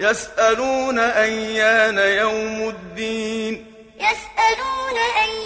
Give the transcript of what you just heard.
يسألون أيان يوم الدين. يسألون أيان